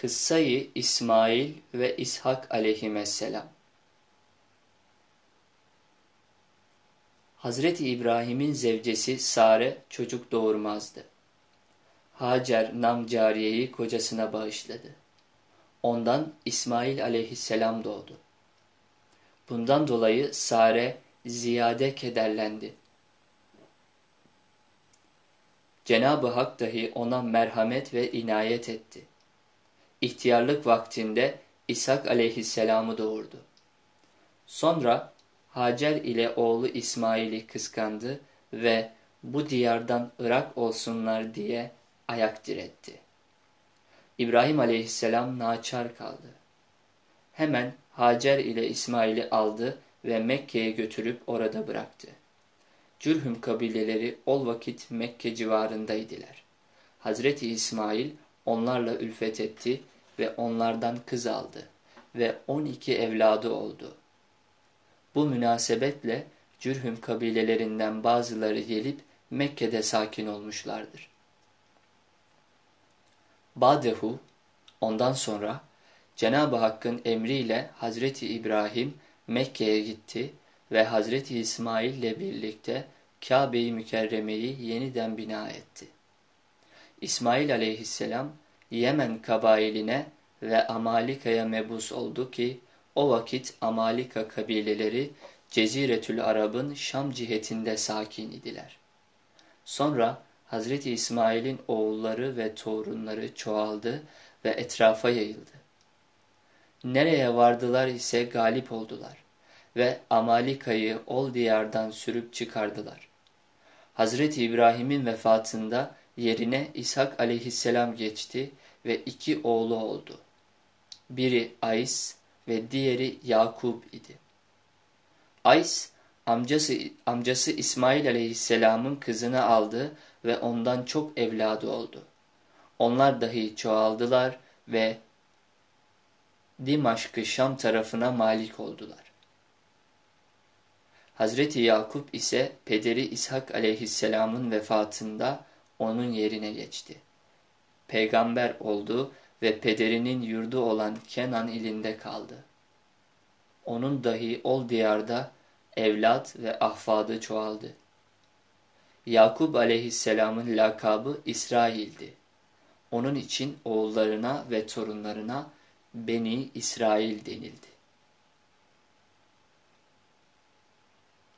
Kıssayı İsmail ve İshak aleyhisselam. Hazreti İbrahim'in zevcesi Sare çocuk doğurmazdı. Hacer nam cariyeyi kocasına bağışladı. Ondan İsmail aleyhisselam doğdu. Bundan dolayı Sare ziyade kederlendi. Cenab-ı Hak dahi ona merhamet ve inayet etti. İhtiyarlık vaktinde İshak aleyhisselamı doğurdu. Sonra Hacer ile oğlu İsmail'i kıskandı ve bu diyardan Irak olsunlar diye ayak diretti. İbrahim aleyhisselam naçar kaldı. Hemen Hacer ile İsmail'i aldı ve Mekke'ye götürüp orada bıraktı. Cürhüm kabileleri ol vakit Mekke civarındaydılar. Hazreti İsmail onlarla ülfet etti ve onlardan kız aldı ve on iki evladı oldu. Bu münasebetle Cürhüm kabilelerinden bazıları gelip Mekke'de sakin olmuşlardır. Badehu ondan sonra Cenab-ı Hakk'ın emriyle Hazreti İbrahim Mekke'ye gitti ve Hazreti İsmail ile birlikte Kabe-i Mükerreme'yi yeniden bina etti. İsmail aleyhisselam Yemen kabailine ve Amalika'ya mebus oldu ki o vakit Amalika kabileleri Ceziretül Arab'ın Şam cihetinde sakin idiler. Sonra Hazreti İsmail'in oğulları ve torunları çoğaldı ve etrafa yayıldı. Nereye vardılar ise galip oldular ve Amalika'yı ol diyardan sürüp çıkardılar. Hazreti İbrahim'in vefatında yerine İshak aleyhisselam geçti ve iki oğlu oldu. Biri Ays ve diğeri Yakup idi. Ays amcası, amcası İsmail aleyhisselamın kızını aldı ve ondan çok evladı oldu. Onlar dahi çoğaldılar ve Dimaşk'ı Şam tarafına malik oldular. Hazreti Yakup ise pederi İshak aleyhisselamın vefatında onun yerine geçti. Peygamber oldu ve pederinin yurdu olan Kenan ilinde kaldı. Onun dahi ol diyarda evlat ve ahfadı çoğaldı. Yakup aleyhisselamın lakabı İsrail'di. Onun için oğullarına ve torunlarına Beni İsrail denildi.